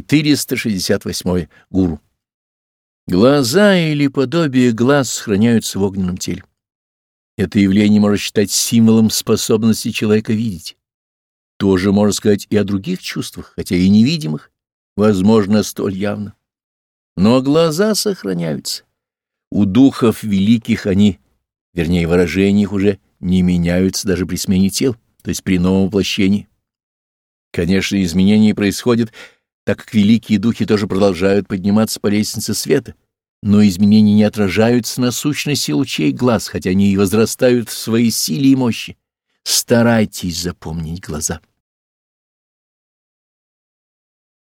468. Гуру. Глаза или подобие глаз сохраняются в огненном теле. Это явление можно считать символом способности человека видеть. Тоже можно сказать и о других чувствах, хотя и невидимых, возможно, столь явно. Но глаза сохраняются. У духов великих они, вернее, выражения их уже не меняются даже при смене тел, то есть при новом воплощении. Конечно, изменения происходят, так как великие духи тоже продолжают подниматься по лестнице света, но изменения не отражаются на сущности лучей глаз, хотя они и возрастают в своей силе и мощи. Старайтесь запомнить глаза.